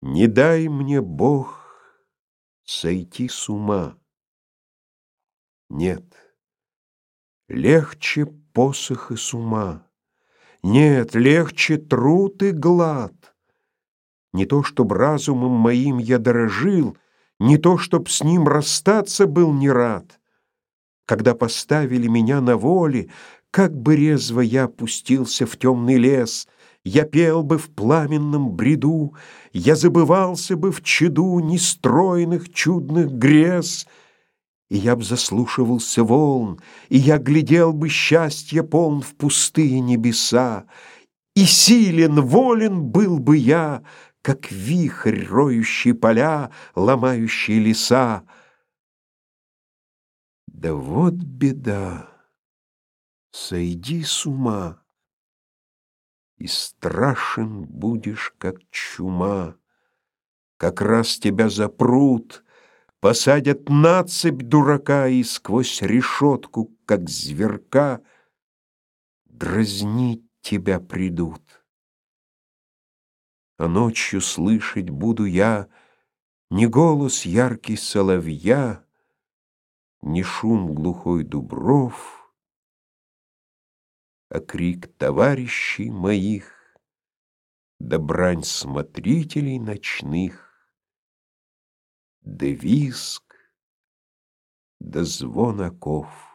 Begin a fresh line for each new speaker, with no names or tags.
Не дай мне, Бог, сойти с ума. Нет, легче посох и с ума. Нет, легче труд и глад. Не то, чтоб разумом моим я дорожил, Не то, чтоб с ним расстаться был не рад. Когда поставили меня на воле, Как бы резво я пустился в темный лес, Я пел бы в пламенном бреду, Я забывался бы в чаду Нестройных чудных грез — и я б заслушивался волн, И я глядел бы счастье полн В пустые небеса, И силен, волен был бы я, Как вихрь, роющий поля, Ломающий леса. Да вот беда, сойди с ума, И страшен будешь, как чума, Как раз тебя запрут — Посадят на цепь дурака и сквозь решетку, как зверка, дразнить тебя придут. А ночью слышать буду я не голос яркий соловья, не шум глухой дубров, а крик товарищей моих, да брань смотрителей ночных! Да виск, да звон оков.